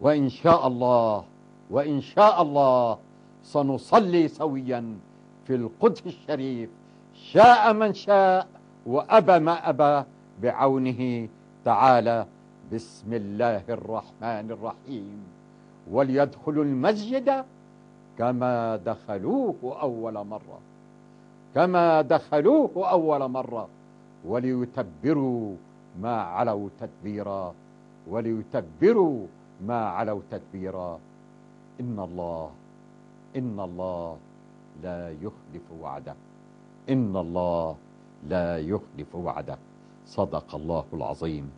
وإن شاء الله وإن شاء الله سنصلي سويا في القدس الشريف. شاء من شاء وأبى ما أبى بعونه تعالى. بسم الله الرحمن الرحيم. وليدخلوا المسجد كما دخلوه أول مرة. كما دخلوه أول مرة. وليتبروا ما علوا تدبيرا. وليتبروا ما علوا تدبيرا إن الله إن الله لا يخلف وعده. إن الله لا يخلف وعده. صدق الله العظيم.